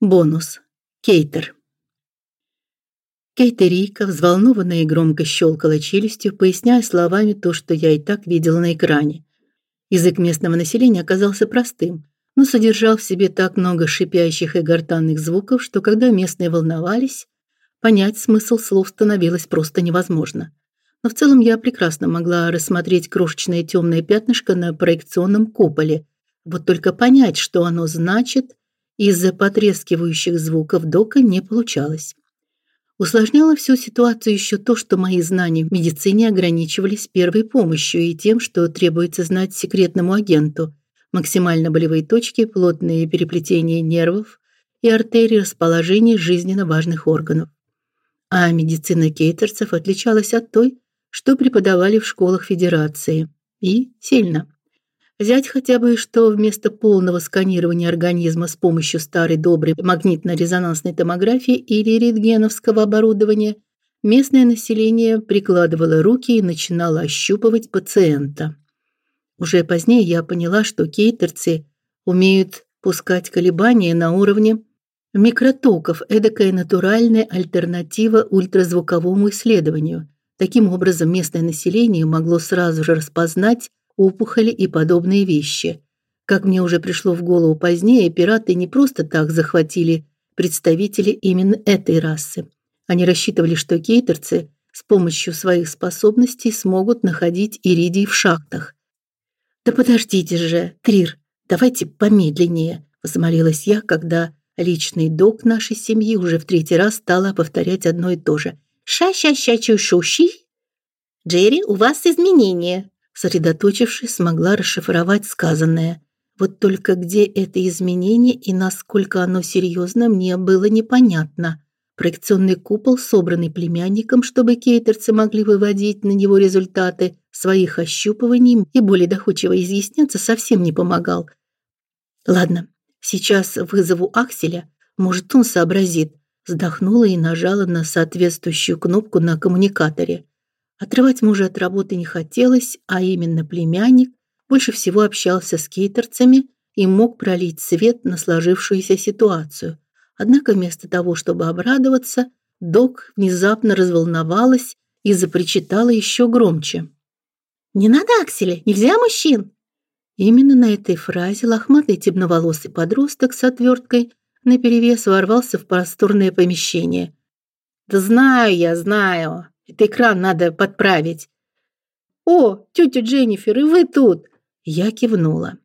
Бонус. Кейтер. Кейтерика, взволнованная и громко щелкала челюстью, поясняя словами то, что я и так видела на экране. Язык местного населения оказался простым, но содержал в себе так много шипящих и гортанных звуков, что когда местные волновались, понять смысл слов становилось просто невозможно. Но в целом я прекрасно могла рассмотреть крошечное темное пятнышко на проекционном куполе. Вот только понять, что оно значит, из-за потрескивающих звуков дока не получалось. Усложняло всю ситуацию еще то, что мои знания в медицине ограничивались первой помощью и тем, что требуется знать секретному агенту. Максимально болевые точки, плотные переплетения нервов и артерий расположения жизненно важных органов. А медицина кейтерцев отличалась от той, что преподавали в школах Федерации. И сильно. Взять хотя бы, что вместо полного сканирования организма с помощью старой доброй магнитно-резонансной томографии или рентгеновского оборудования, местное население прикладывало руки и начинало ощупывать пациента. Уже позднее я поняла, что кейтерцы умеют пускать колебания на уровне микротоков, эдакая натуральная альтернатива ультразвуковому исследованию. Таким образом, местное население могло сразу же распознать опухоли и подобные вещи. Как мне уже пришло в голову позднее, пираты не просто так захватили представителей именно этой расы. Они рассчитывали, что кейтерцы с помощью своих способностей смогут находить иридий в шахтах. Да подождите же, Трир, давайте помедленнее, взмолилась я, когда личный док нашей семьи уже в третий раз стала повторять одно и то же. Ша-ша-ша-чу-шуши. Джерри, у вас изменения, сосредоточившись, смогла расшифровать сказанное. Вот только где это изменение и насколько оно серьезно, мне было непонятно. Проекционный купол, собранный племянником, чтобы кейтерцы могли выводить на него результаты своих ощупываний и более доходчиво изъясняться, совсем не помогал. Ладно, сейчас вызову Акселя, может, он сообразит. Вздохнула и нажала на соответствующую кнопку на коммуникаторе. Отрывать мужа от работы не хотелось, а именно племянник больше всего общался с кейтерцами и мог пролить свет на сложившуюся ситуацию. Однако вместо того, чтобы обрадоваться, док внезапно разволновалась и запричитала еще громче. «Не надо, Акселя, нельзя мужчин!» Именно на этой фразе лохматый темноволосый подросток с отверткой наперевес ворвался в просторное помещение. «Да знаю я, знаю!» Это экран надо подправить. О, тетя Дженнифер, и вы тут? Я кивнула.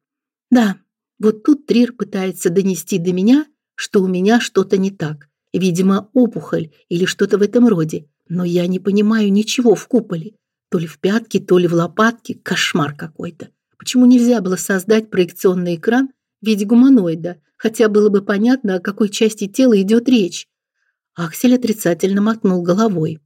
Да, вот тут Трир пытается донести до меня, что у меня что-то не так. Видимо, опухоль или что-то в этом роде. Но я не понимаю ничего в куполе. То ли в пятке, то ли в лопатке. Кошмар какой-то. Почему нельзя было создать проекционный экран в виде гуманоида? Хотя было бы понятно, о какой части тела идет речь. Аксель отрицательно мотнул головой.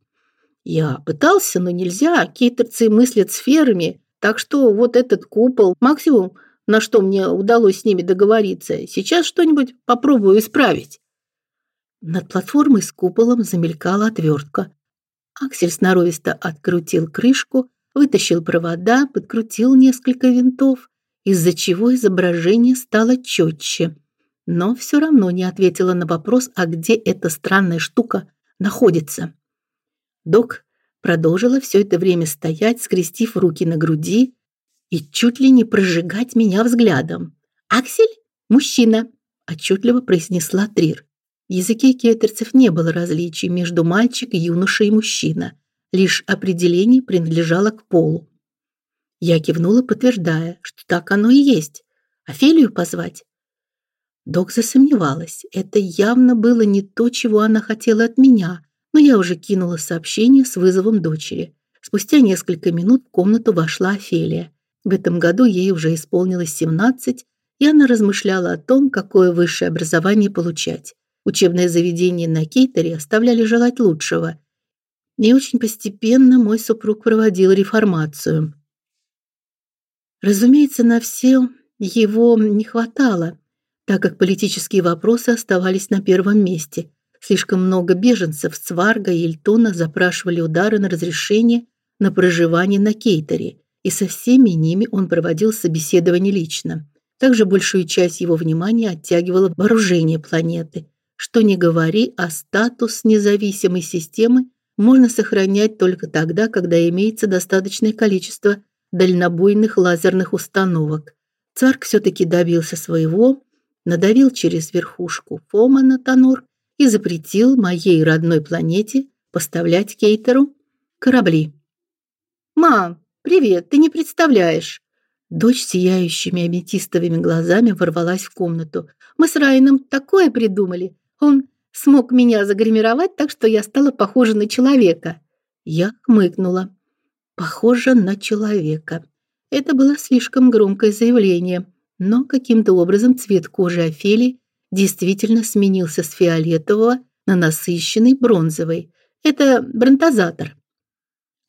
Я пытался, но нельзя. Кейтерцы мыслят сферами, так что вот этот купол максимум, на что мне удалось с ними договориться. Сейчас что-нибудь попробую исправить. Над платформой с куполом замелькала отвертка. Аксель сноровисто открутил крышку, вытащил провода, подкрутил несколько винтов, из-за чего изображение стало четче. Но все равно не ответила на вопрос, а где эта странная штука находится. Док продолжила все это время стоять, скрестив руки на груди и чуть ли не прожигать меня взглядом. «Аксель? Мужчина!» – отчетливо произнесла Трир. В языке кетерцев не было различий между мальчик, юноша и мужчина. Лишь определение принадлежало к полу. Я кивнула, подтверждая, что так оно и есть. Офелию позвать? Док засомневалась. Это явно было не то, чего она хотела от меня но я уже кинула сообщение с вызовом дочери. Спустя несколько минут в комнату вошла Офелия. В этом году ей уже исполнилось 17, и она размышляла о том, какое высшее образование получать. Учебные заведения на Кейтере оставляли желать лучшего. И очень постепенно мой супруг проводил реформацию. Разумеется, на все его не хватало, так как политические вопросы оставались на первом месте – Слишком много беженцев с Варга и Эльтона запрашивали удары на разрешение на проживание на Кейтере, и со всеми ними он проводил собеседование лично. Также большую часть его внимания оттягивало вооружение планеты. что не говори, а статус независимой системы можно сохранять только тогда, когда имеется достаточное количество дальнобойных лазерных установок. Царк все таки добился своего, надавил через верхушку Фома на Танор и запретил моей родной планете поставлять Кейтеру корабли. Мам, привет, ты не представляешь. Дочь сияющими аметистовыми глазами ворвалась в комнату. Мы с Райаном такое придумали. Он смог меня загримировать так, что я стала похожа на человека. Я хмыкнула. Похожа на человека. Это было слишком громкое заявление, но каким-то образом цвет кожи Офелии действительно сменился с фиолетового на насыщенный бронзовый. Это бронтозатор,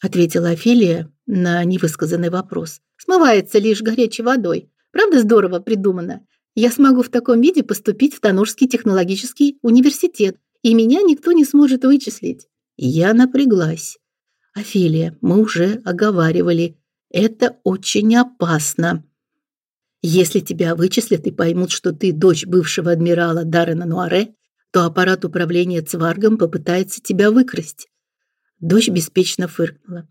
ответила Офелия на невысказанный вопрос. Смывается лишь горячей водой. Правда здорово придумано? Я смогу в таком виде поступить в Танурский технологический университет, и меня никто не сможет вычислить. Я напряглась. Офелия, мы уже оговаривали, это очень опасно. Если тебя вычислят и поймут, что ты дочь бывшего адмирала Даррена Нуаре, то аппарат управления Цваргом попытается тебя выкрасть. Дочь беспечно фыркнула.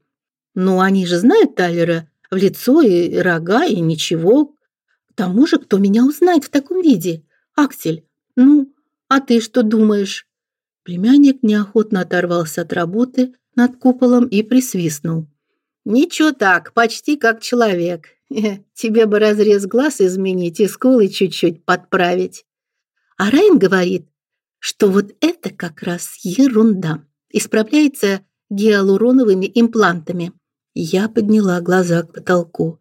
Ну, они же знают Тайлера в лицо и рога и ничего, тому же, кто меня узнает в таком виде? Аксель. Ну, а ты что думаешь? Племянник неохотно оторвался от работы над куполом и присвистнул. Ничего так, почти как человек. Тебе бы разрез глаз изменить и скулы чуть-чуть подправить. А Райн говорит, что вот это как раз ерунда. Исправляется гиалуроновыми имплантами. Я подняла глаза к потолку.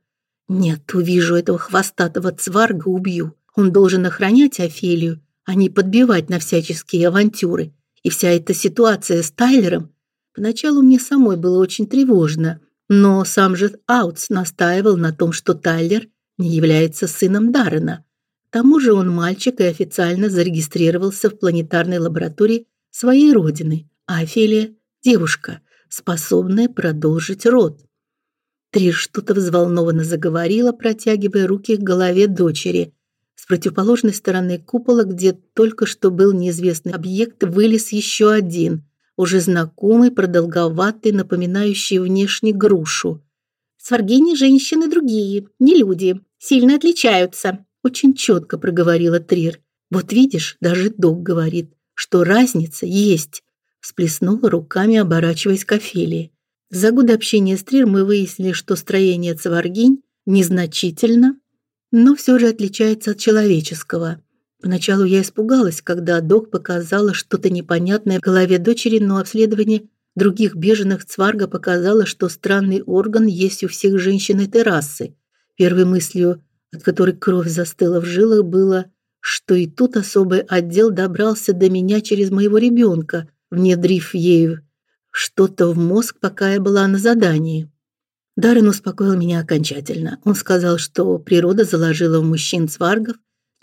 Нет, увижу этого хвостатого цварга, убью. Он должен охранять Офелию, а не подбивать на всяческие авантюры. И вся эта ситуация с Тайлером поначалу мне самой было очень тревожно, но сам же Аутс настаивал на том, что Тайлер не является сыном Даррена. К тому же он мальчик и официально зарегистрировался в планетарной лаборатории своей родины, а Офелия девушка, способная продолжить род. Триш что-то взволнованно заговорила, протягивая руки к голове дочери. С противоположной стороны купола, где только что был неизвестный объект, вылез еще один, уже знакомый, продолговатый, напоминающий внешне грушу. Сваргини женщины другие, не люди, сильно отличаются, очень четко проговорила Трир. Вот видишь, даже Док говорит, что разница есть. Всплеснула руками, оборачиваясь к Офелии. За годы общения с Трир мы выяснили, что строение цваргинь незначительно, но все же отличается от человеческого. Поначалу я испугалась, когда док показала что-то непонятное в голове дочери, но обследование других беженных цварга показало, что странный орган есть у всех женщин этой расы. Первой мыслью, от которой кровь застыла в жилах, было, что и тут особый отдел добрался до меня через моего ребенка, внедрив ею что-то в мозг, пока я была на задании. Даррен успокоил меня окончательно. Он сказал, что природа заложила в мужчин цваргов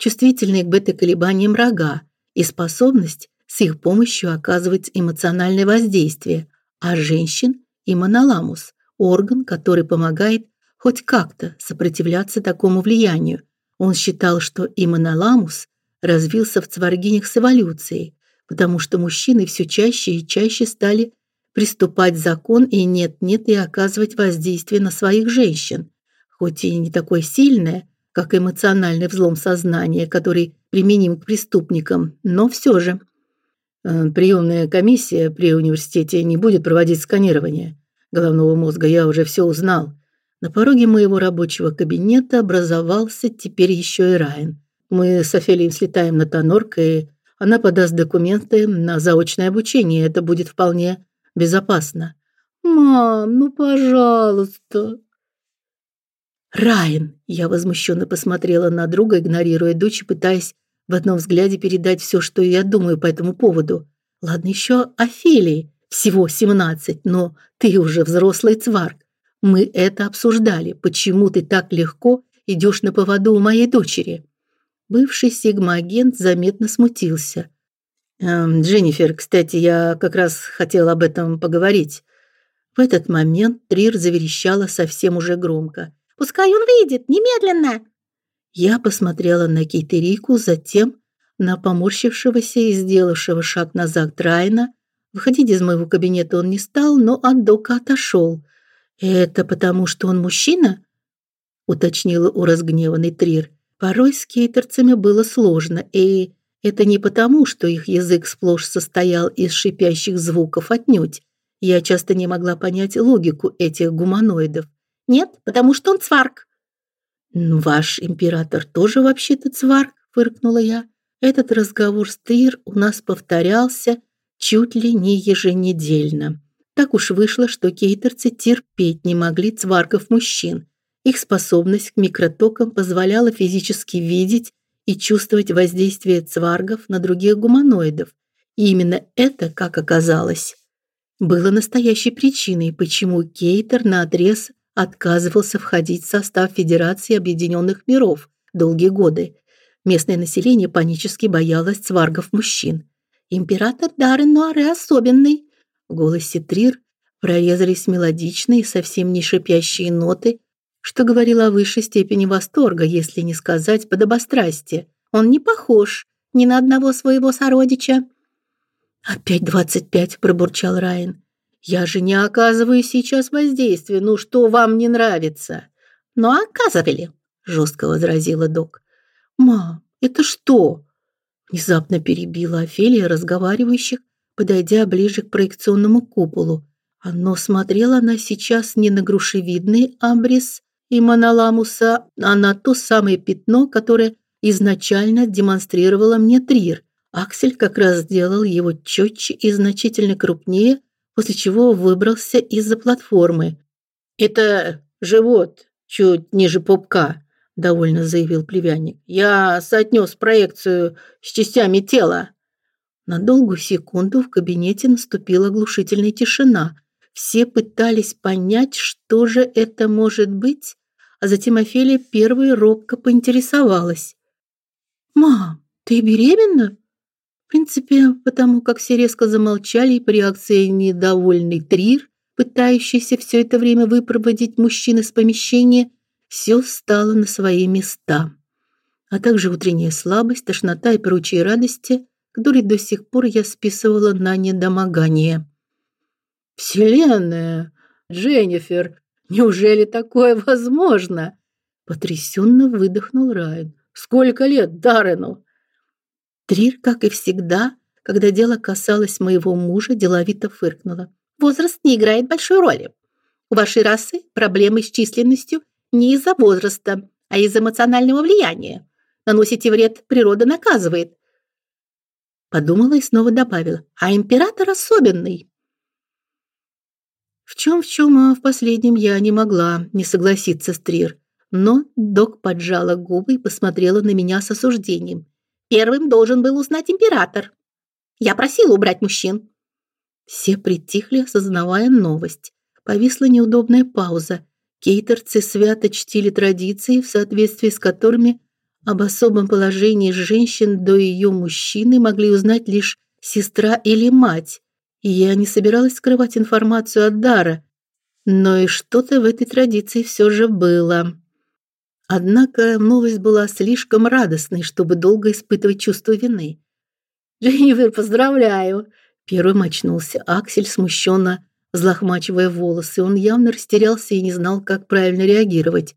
чувствительные к бета-колебаниям рога и способность с их помощью оказывать эмоциональное воздействие, а женщин и моноламус орган, который помогает хоть как-то сопротивляться такому влиянию. Он считал, что и моноламус развился в цваргинях с эволюцией, потому что мужчины все чаще и чаще стали приступать закон и нет-нет и оказывать воздействие на своих женщин, хоть и не такое сильное, как эмоциональный взлом сознания, который применим к преступникам, но все же. Э, приемная комиссия при университете не будет проводить сканирование головного мозга, я уже все узнал. На пороге моего рабочего кабинета образовался теперь еще и Райан. Мы с Офелией слетаем на Тонорк, и она подаст документы на заочное обучение. Это будет вполне безопасно. Мам, ну, пожалуйста. Райан, я возмущенно посмотрела на друга, игнорируя дочь и пытаясь в одном взгляде передать все, что я думаю по этому поводу. Ладно еще Офелии, всего семнадцать, но ты уже взрослый цварк. Мы это обсуждали. Почему ты так легко идешь на поводу у моей дочери? Бывший сигма-агент заметно смутился. Эм, Дженнифер, кстати, я как раз хотел об этом поговорить. В этот момент Трир заверещала совсем уже громко. Пускай он выйдет немедленно. Я посмотрела на Кейтерику, затем на поморщившегося и сделавшего шаг назад Райна. Выходить из моего кабинета он не стал, но от Дока отошел. «Это потому, что он мужчина?» — уточнила у разгневанный Трир. Порой с кейтерцами было сложно, и это не потому, что их язык сплошь состоял из шипящих звуков отнюдь. Я часто не могла понять логику этих гуманоидов. Нет, потому что он цварк. Ваш император тоже вообще-то цварк, фыркнула я. Этот разговор с Тир у нас повторялся чуть ли не еженедельно. Так уж вышло, что кейтерцы терпеть не могли цварков мужчин. Их способность к микротокам позволяла физически видеть и чувствовать воздействие цваргов на других гуманоидов. И именно это, как оказалось, было настоящей причиной, почему Кейтер наотрез отказывался входить в состав Федерации Объединенных Миров долгие годы. Местное население панически боялось цваргов-мужчин. Император Даррен Нуаре особенный. В голосе Трир прорезались мелодичные, совсем не шипящие ноты, что говорило о высшей степени восторга, если не сказать подобострастия. Он не похож ни на одного своего сородича. Опять двадцать пять, пробурчал Райан. Я же не оказываю сейчас воздействия. Ну что вам не нравится? Но «Ну, оказывали, жестко возразила док. Мам, это что? Внезапно перебила Офелия разговаривающих, подойдя ближе к проекционному куполу. Оно смотрело на сейчас не на грушевидный амбрис и моноламуса, а на то самое пятно, которое изначально демонстрировало мне Трир. Аксель как раз сделал его четче и значительно крупнее, после чего выбрался из-за платформы. «Это живот, чуть ниже попка», – довольно заявил племянник. «Я соотнес проекцию с частями тела». На долгую секунду в кабинете наступила оглушительная тишина. Все пытались понять, что же это может быть, а затем Офелия первой робко поинтересовалась. «Мам, ты беременна?» В принципе, потому как все резко замолчали по реакции недовольный Трир, пытающийся все это время выпроводить мужчин из помещения, все стало на свои места. А также утренняя слабость, тошнота и прочие радости, которые до сих пор я списывала на недомогание. Вселенная, Дженнифер, неужели такое возможно? потрясенно выдохнул Райан. Сколько лет Даррену? Трир, как и всегда, когда дело касалось моего мужа, деловито фыркнула. Возраст не играет большой роли. У вашей расы проблемы с численностью не из-за возраста, а из эмоционального влияния. Наносите вред, природа наказывает. Подумала и снова добавила: "А император особенный". В чем в чем, а в последнем я не могла не согласиться с Трир, но док поджала губы и посмотрела на меня с осуждением. Первым должен был узнать император. Я просила убрать мужчин. Все притихли, осознавая новость. Повисла неудобная пауза. Кейтерцы свято чтили традиции, в соответствии с которыми об особом положении женщин до ее мужчины могли узнать лишь сестра или мать. И я не собиралась скрывать информацию от Дара, но и что-то в этой традиции все же было. Однако новость была слишком радостной, чтобы долго испытывать чувство вины. «Дженнифер, поздравляю!» Первым очнулся Аксель, смущенно взлохмачивая волосы. Он явно растерялся и не знал, как правильно реагировать.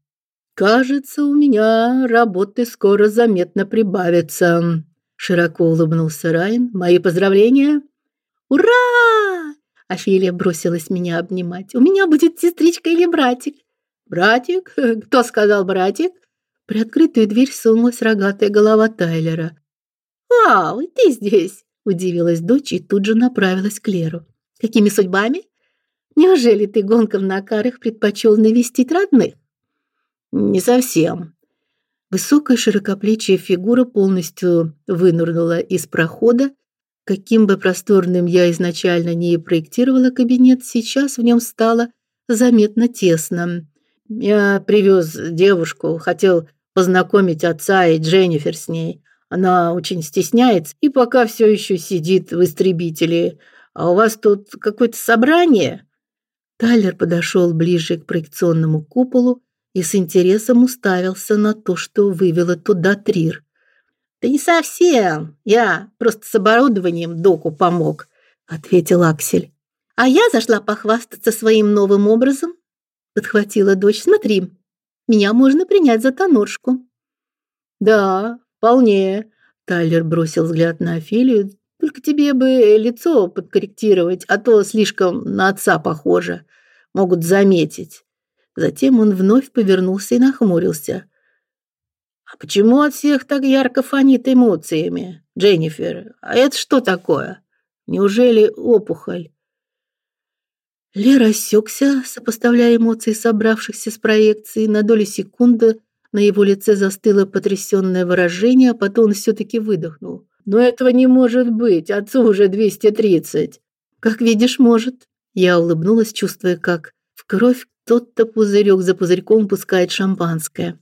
«Кажется, у меня работы скоро заметно прибавится», — широко улыбнулся Райан. «Мои поздравления!» «Ура!» — Офелия бросилась меня обнимать. «У меня будет сестричка или братик?» «Братик? Кто сказал братик?» При открытую дверь сунулась рогатая голова Тайлера. «Вау, ты здесь!» – удивилась дочь и тут же направилась к Леру. «Какими судьбами? Неужели ты гонкам на карах предпочел навестить родных?» «Не совсем». Высокая широкоплечья фигура полностью вынырнула из прохода. Каким бы просторным я изначально не проектировала кабинет, сейчас в нем стало заметно тесно. Я привез девушку, хотел познакомить отца и Дженнифер с ней. Она очень стесняется и пока все еще сидит в истребителе. А у вас тут какое-то собрание? Тайлер подошел ближе к проекционному куполу и с интересом уставился на то, что вывело туда Трир. Да не совсем. Я просто с оборудованием доку помог, ответил Аксель. А я зашла похвастаться своим новым образом, подхватила дочь. Смотри, меня можно принять за тоноршку. Да, вполне. Тайлер бросил взгляд на Офелию. Только тебе бы лицо подкорректировать, а то слишком на отца похоже. Могут заметить. Затем он вновь повернулся и нахмурился. А почему от всех так ярко фонит эмоциями, Дженнифер? А это что такое? Неужели опухоль? Лера осекся, сопоставляя эмоции собравшихся с проекцией. На долю секунды на его лице застыло потрясённое выражение, а потом он все таки выдохнул. Но этого не может быть. Отцу уже 230. Как видишь, может. Я улыбнулась, чувствуя, как в кровь кто-то пузырек за пузырьком пускает шампанское.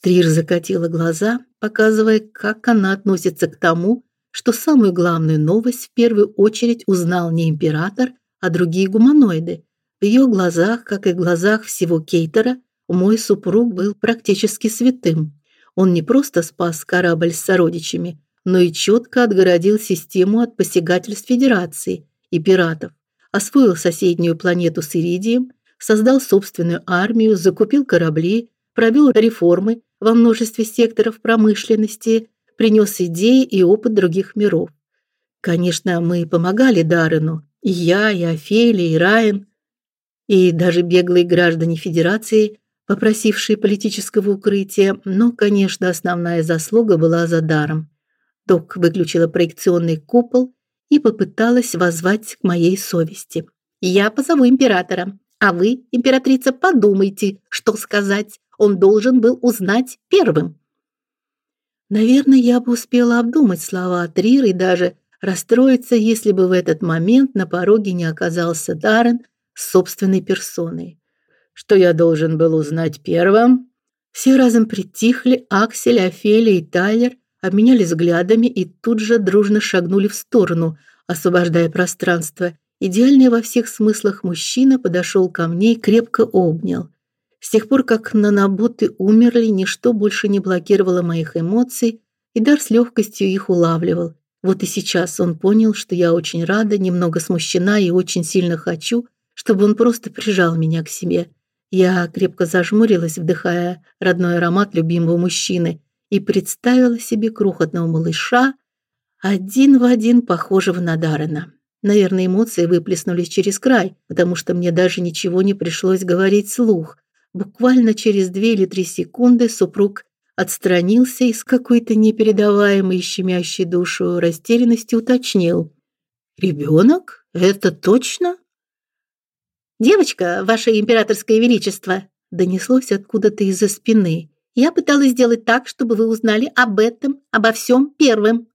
Трир закатила глаза, показывая, как она относится к тому, что самую главную новость в первую очередь узнал не император, а другие гуманоиды. В ее глазах, как и в глазах всего Кейтера, мой супруг был практически святым. Он не просто спас корабль с сородичами, но и четко отгородил систему от посягательств Федерации и пиратов, освоил соседнюю планету с Иридием, создал собственную армию, закупил корабли, провел реформы во множестве секторов промышленности, принес идеи и опыт других миров. Конечно, мы помогали Даррену, и я, и Офелия, и Райан, и даже беглые граждане Федерации, попросившие политического укрытия, но, конечно, основная заслуга была за даром. Док выключила проекционный купол и попыталась воззвать к моей совести. Я позову императора, а вы, императрица, подумайте, что сказать. Он должен был узнать первым. Наверное, я бы успела обдумать слова Трир и даже расстроиться, если бы в этот момент на пороге не оказался Даррен с собственной персоной. Что я должен был узнать первым? Все разом притихли, Аксель, Офелия и Тайлер обменялись взглядами и тут же дружно шагнули в сторону, освобождая пространство. Идеальный во всех смыслах мужчина подошел ко мне и крепко обнял. С тех пор, как наноботы умерли, ничто больше не блокировало моих эмоций, и дар с легкостью их улавливал. Вот и сейчас он понял, что я очень рада, немного смущена и очень сильно хочу, чтобы он просто прижал меня к себе. Я крепко зажмурилась, вдыхая родной аромат любимого мужчины, и представила себе крохотного малыша, один в один похожего на Дарена. Наверное, эмоции выплеснулись через край, потому что мне даже ничего не пришлось говорить вслух. Буквально через две или три секунды супруг отстранился и с какой-то непередаваемой щемящей душу растерянностью уточнил: «Ребенок? Это точно?" "Девочка, ваше императорское величество", донеслось откуда-то из-за спины. "Я пыталась сделать так, чтобы вы узнали об этом, обо всем первым".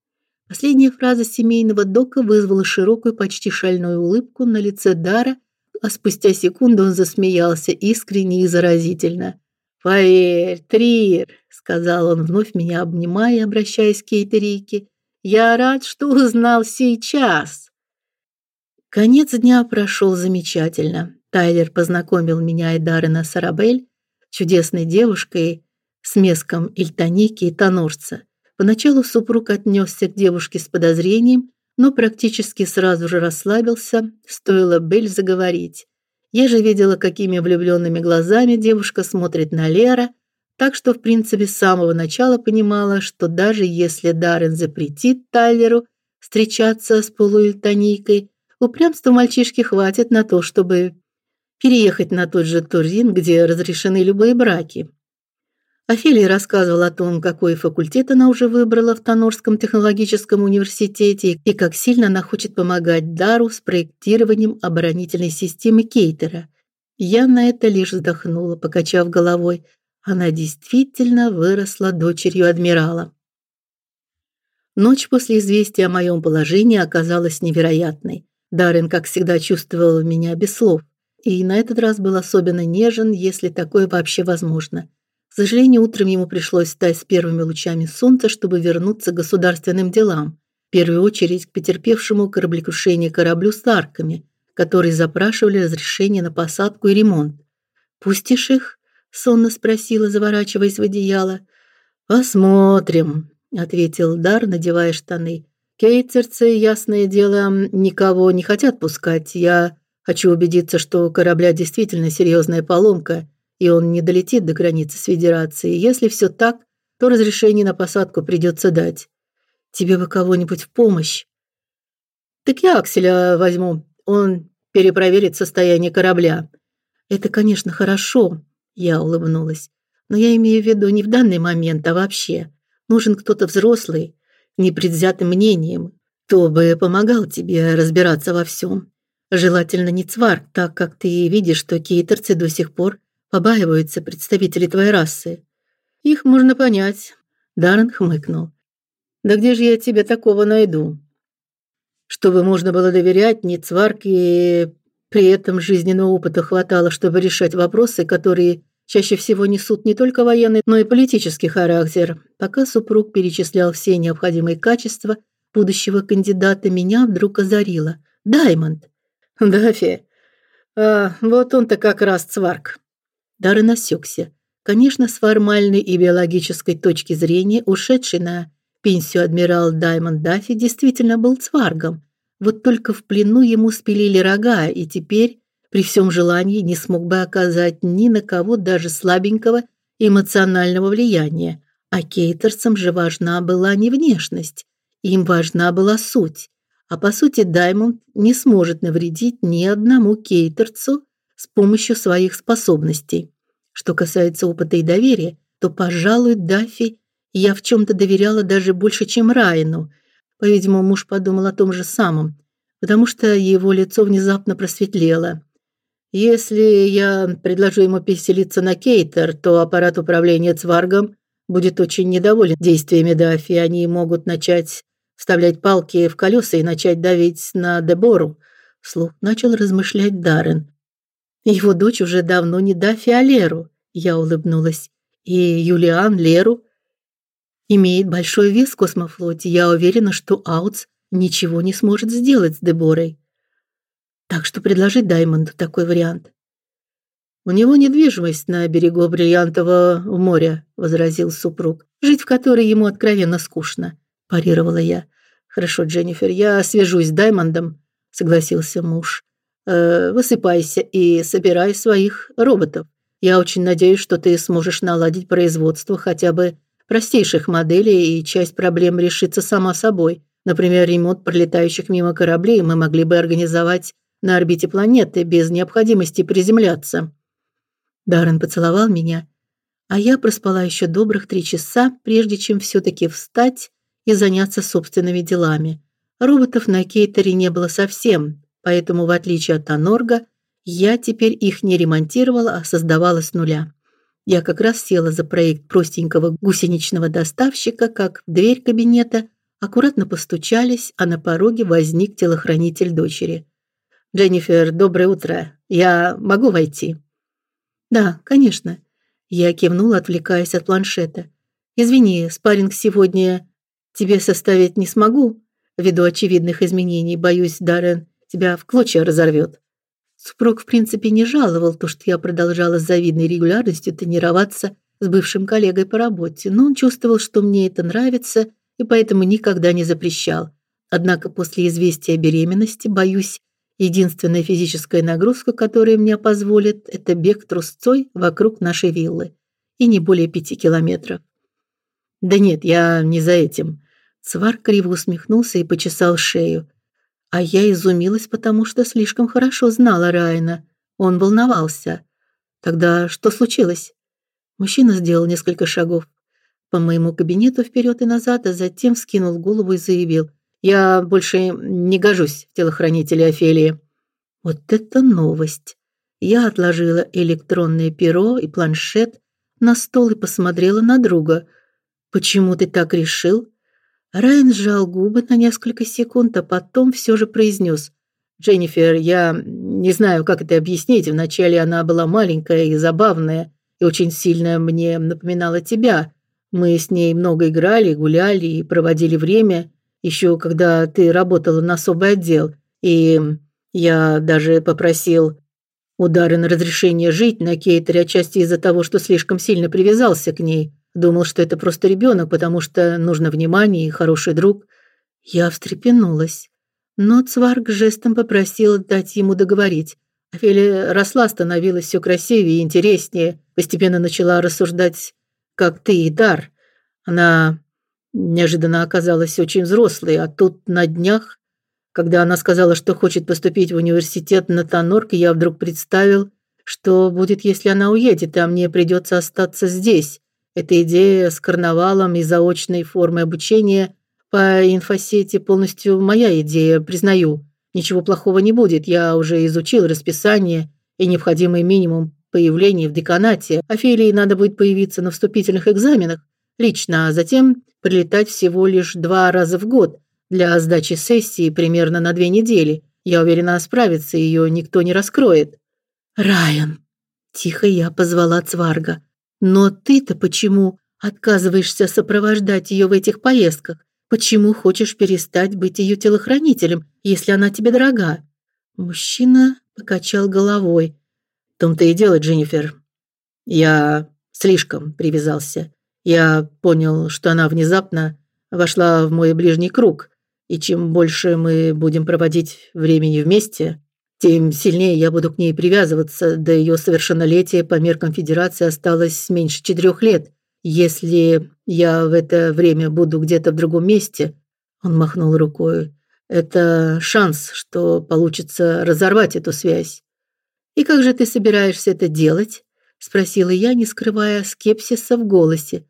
Последняя фраза семейного дока вызвала широкую, почти шальную улыбку на лице Дара, а спустя секунду он засмеялся искренне и заразительно. "Поверь, Трир", сказал он, вновь меня обнимая и обращаясь к Кейтерике. "Я рад, что узнал сейчас". Конец дня прошел замечательно. Тайлер познакомил меня и Даррена с Арабель, чудесной девушкой, с меском Ильтоники и Тонорца. Поначалу супруг отнесся к девушке с подозрением, но практически сразу же расслабился, стоило Бель заговорить. Я же видела, какими влюбленными глазами девушка смотрит на Лера, так что, в принципе, с самого начала понимала, что даже если Даррен запретит Тайлеру встречаться с полуэльтоникой, упрямства мальчишки хватит на то, чтобы переехать на тот же Турин, где разрешены любые браки. Офелия рассказывала о том, какой факультет она уже выбрала в Тонорском технологическом университете и как сильно она хочет помогать Дару с проектированием оборонительной системы Кейтера. Я на это лишь вздохнула, покачав головой. Она действительно выросла дочерью адмирала. Ночь после известия о моем положении оказалась невероятной. Даррен, как всегда, чувствовал меня без слов, и на этот раз был особенно нежен, если такое вообще возможно. К сожалению, утром ему пришлось встать с первыми лучами солнца, чтобы вернуться к государственным делам. В первую очередь к потерпевшему кораблекрушение кораблю с арками, которые запрашивали разрешение на посадку и ремонт. «Пустишь их?» — сонно спросила, заворачиваясь в одеяло. «Посмотрим». ответил Дар, надевая штаны. Кейтерцы, ясное дело, никого не хотят пускать. Я хочу убедиться, что у корабля действительно серьезная поломка, и он не долетит до границы с Федерацией. Если все так, то разрешение на посадку придется дать. Тебе бы кого-нибудь в помощь. Так я Акселя возьму. Он перепроверит состояние корабля. Это, конечно, хорошо, я улыбнулась. Но я имею в виду не в данный момент, а вообще. Нужен кто-то взрослый, непредвзятым мнением, кто бы помогал тебе разбираться во всем. Желательно не цварк, так как ты видишь, что кейтерцы до сих пор побаиваются представителей твоей расы. Их можно понять. Даррен хмыкнул. Да где же я тебе такого найду? Чтобы можно было доверять не цварке, при этом жизненного опыта хватало, чтобы решать вопросы, которые чаще всего несут не только военный, но и политический характер. Пока супруг перечислял все необходимые качества будущего кандидата, меня вдруг озарило. Даймонд. Дафи. А, вот он-то как раз цварк. Дары насекся. Конечно, с формальной и биологической точки зрения ушедший на пенсию адмирал Даймонд Дафи действительно был цваргом. Вот только в плену ему спилили рога, и теперь при всем желании не смог бы оказать ни на кого даже слабенького эмоционального влияния. А кейтерцам же важна была не внешность, им важна была суть. А по сути Даймонд не сможет навредить ни одному кейтерцу с помощью своих способностей. Что касается опыта и доверия, то, пожалуй, Дафи я в чем то доверяла даже больше, чем Райну. По-видимому, муж подумал о том же самом, потому что его лицо внезапно просветлело. Если я предложу ему переселиться на Кейтер, то аппарат управления Цваргом будет очень недоволен действиями Дафи. Они могут начать вставлять палки в колеса и начать давить на Дебору. Слух начал размышлять Даррен. Его дочь уже давно не Дафи, а. Я улыбнулась. И Юлиан Леру имеет большой вес в космофлоте. Я уверена, что Аутс ничего не сможет сделать с Деборой. Так что предложить Даймонду такой вариант. У него недвижимость на берегу бриллиантового моря, возразил супруг, жить в которой ему откровенно скучно, парировала я. Хорошо, Дженнифер, я свяжусь с Даймондом, согласился муж. Э, высыпайся и собирай своих роботов. Я очень надеюсь, что ты сможешь наладить производство хотя бы простейших моделей, и часть проблем решится сама собой. Например, ремонт пролетающих мимо кораблей мы могли бы организовать на орбите планеты без необходимости приземляться. Даррен поцеловал меня, а я проспала еще добрых три часа, прежде чем все таки встать и заняться собственными делами. Роботов на кейтере не было совсем, поэтому в отличие от Анорга, я теперь их не ремонтировала, а создавала с нуля. Я как раз села за проект простенького гусеничного доставщика, как в дверь кабинета аккуратно постучались, а на пороге возник телохранитель дочери. Дженнифер, доброе утро. Я могу войти? Да, конечно. Я кивнула, отвлекаясь от планшета. Извини, спарринг сегодня тебе составить не смогу, ввиду очевидных изменений, боюсь, Даррен тебя в клочья разорвет. Супруг, в принципе, не жаловал то, что я продолжала с завидной регулярностью тренироваться с бывшим коллегой по работе, но он чувствовал, что мне это нравится, и поэтому никогда не запрещал. Однако после известия о беременности, боюсь, Единственная физическая нагрузка, которая мне позволит, это бег трусцой вокруг нашей виллы, и не более пяти километров. Да нет, я не за этим. Свар криво усмехнулся и почесал шею. А я изумилась, потому что слишком хорошо знала Райна. Он волновался. Тогда что случилось? Мужчина сделал несколько шагов по моему кабинету вперед и назад, а затем вскинул голову и заявил: я больше не гожусь в телохранителе Офелии. Вот это новость. Я отложила электронное перо и планшет на стол и посмотрела на друга. Почему ты так решил? Райан сжал губы на несколько секунд, а потом все же произнес: "Дженнифер, я не знаю, как это объяснить. Вначале она была маленькая и забавная, и очень сильно мне напоминала тебя. Мы с ней много играли, гуляли и проводили время еще когда ты работала на особый отдел, и я даже попросил удары на разрешение жить на Кейтере отчасти из-за того, что слишком сильно привязался к ней. Думал, что это просто ребенок, потому что нужно внимание и хороший друг. Я встрепенулась, но Цварг жестом попросил дать ему договорить. Офелия росла, становилась все красивее и интереснее, постепенно начала рассуждать, как ты и Дар. Она неожиданно оказалась очень взрослой, а тут на днях, когда она сказала, что хочет поступить в университет на Тонорк, я вдруг представил, что будет, если она уедет, а мне придется остаться здесь. Эта идея с карнавалом и заочной формой обучения по инфосети полностью моя идея, признаю. Ничего плохого не будет. Я уже изучил расписание и необходимый минимум появлений в деканате. Офелии надо будет появиться на вступительных экзаменах лично, а затем прилетать всего лишь два раза в год для сдачи сессии примерно на две недели. Я уверена, справится, ее никто не раскроет. Райан, тихо я позвала Цварга. Но ты-то почему отказываешься сопровождать ее в этих поездках? Почему хочешь перестать быть ее телохранителем, если она тебе дорога? Мужчина покачал головой. В том-то и дело, Дженнифер. Я слишком привязался. Я понял, что она внезапно вошла в мой ближний круг, и чем больше мы будем проводить времени вместе, тем сильнее я буду к ней привязываться. До ее совершеннолетия по меркам Федерации осталось меньше четырех лет. Если я в это время буду где-то в другом месте, он махнул рукой. Это шанс, что получится разорвать эту связь. И как же ты собираешься это делать? спросила я, не скрывая скепсиса в голосе.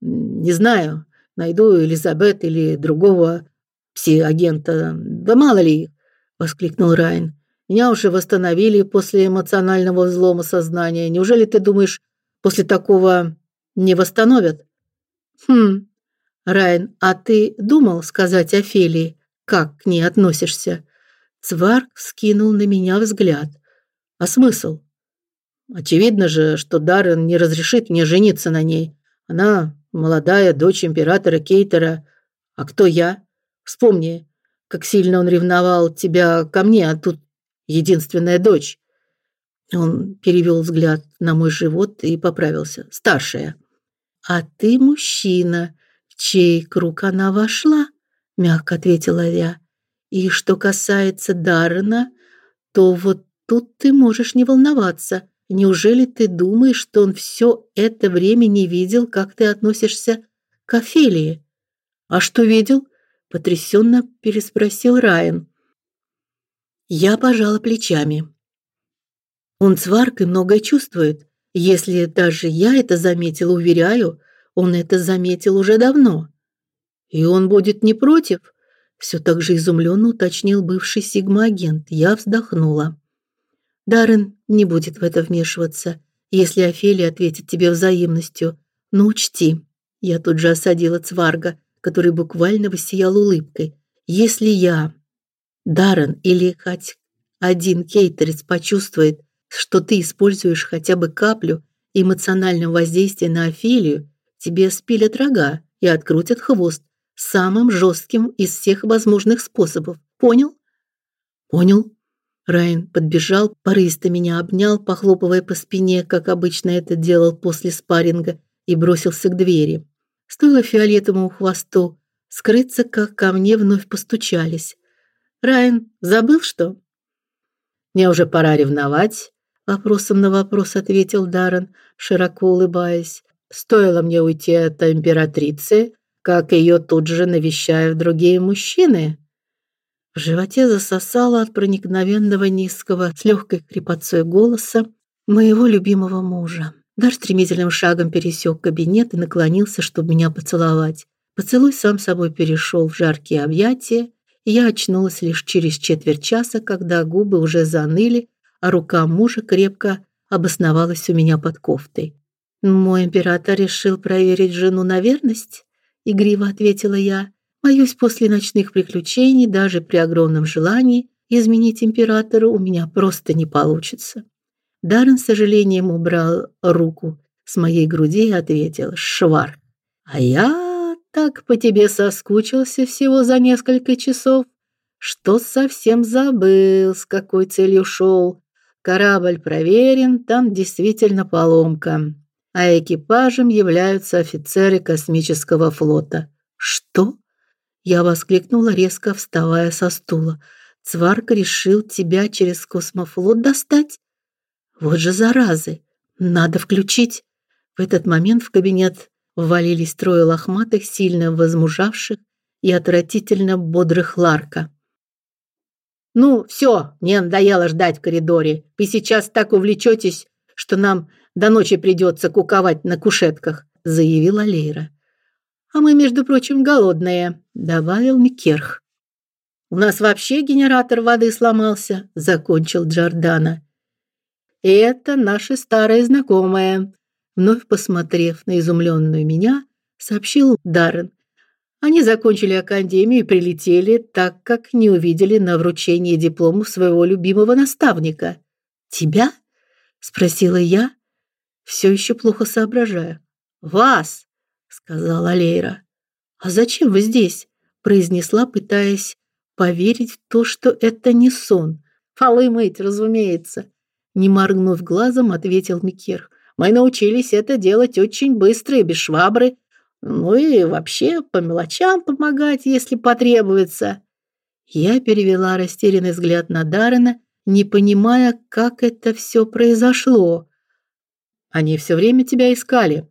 Не знаю, найду Элизабет или другого пси-агента. Да мало ли, воскликнул Райан. Меня уже восстановили после эмоционального взлома сознания. Неужели ты думаешь, после такого не восстановят? Хм. Райан, а ты думал сказать Офелии, как к ней относишься? Цварк вскинул на меня взгляд. А смысл? Очевидно же, что Даррен не разрешит мне жениться на ней. Она молодая дочь императора Кейтера. А кто я? Вспомни, как сильно он ревновал тебя ко мне, а тут единственная дочь. Он перевел взгляд на мой живот и поправился. Старшая. А ты мужчина, в чей круг она вошла? мягко ответила я. И что касается Даррена, то вот тут ты можешь не волноваться. Неужели ты думаешь, что он все это время не видел, как ты относишься к Офелии? А что видел? потрясенно переспросил Райан. Я пожала плечами. Он сварк и многое чувствует. Если даже я это заметила, уверяю, он это заметил уже давно. И он будет не против? Все так же изумленно уточнил бывший сигма-агент. Я вздохнула. Даррен не будет в это вмешиваться, если Офелия ответит тебе взаимностью. Но учти, я тут же осадила Цварга, который буквально воссиял улыбкой. Если я Даррен или хоть один кейтерец почувствует, что ты используешь хотя бы каплю эмоционального воздействия на Офелию, тебе спилят рога и открутят хвост самым жестким из всех возможных способов. Понял? Понял. Райан подбежал, порывисто меня обнял, похлопывая по спине, как обычно это делал после спарринга, и бросился к двери. Стоило фиолетовому хвосту скрыться, как ко мне вновь постучались. Райан, забыл что? Мне уже пора ревновать, вопросом на вопрос ответил Даррен, широко улыбаясь. Стоило мне уйти от императрицы, как ее тут же навещают другие мужчины. В животе засосало от проникновенного низкого с легкой хрипотцой голоса моего любимого мужа. Дар стремительным шагом пересек кабинет и наклонился, чтобы меня поцеловать. Поцелуй сам собой перешел в жаркие объятия, я очнулась лишь через четверть часа, когда губы уже заныли, а рука мужа крепко обосновалась у меня под кофтой. Мой император решил проверить жену на верность, игриво ответила я. Боюсь, после ночных приключений, даже при огромном желании изменить императора у меня просто не получится. Даррен с сожалением убрал руку с моей груди и ответил: "Швар". А я так по тебе соскучился всего за несколько часов, что совсем забыл, с какой целью шел. Корабль проверен, там действительно поломка. а экипажем являются офицеры космического флота. Что? Я воскликнула, резко вставая со стула. Цварк решил тебя через космофлот достать? Вот же заразы. Надо включить. В этот момент в кабинет ввалились трое лохматых, сильно возмужавших и отвратительно бодрых Ларка. Ну, все, мне надоело ждать в коридоре. Вы сейчас так увлечетесь, что нам до ночи придется куковать на кушетках, заявила Лейра. А мы, между прочим, голодные, добавил Микерх. У нас вообще генератор воды сломался, закончил Джордана. Это наши старые знакомые, вновь посмотрев на изумленную меня, сообщил Даррен. Они закончили академию и прилетели, так как не увидели на вручении дипломов своего любимого наставника. Тебя? спросила я, все еще плохо соображая. Вас, сказала Лейра. А зачем вы здесь? произнесла, пытаясь поверить в то, что это не сон. Полы мыть, разумеется, не моргнув глазом, ответил Микер. Мы научились это делать очень быстро и без швабры. Ну и вообще по мелочам помогать, если потребуется. Я перевела растерянный взгляд на Дарена, не понимая, как это все произошло. Они все время тебя искали,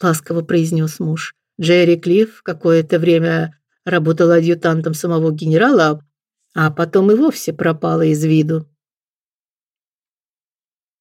ласково произнес муж. Джерри Клифф какое-то время работал адъютантом самого генерала, а потом и вовсе пропала из виду.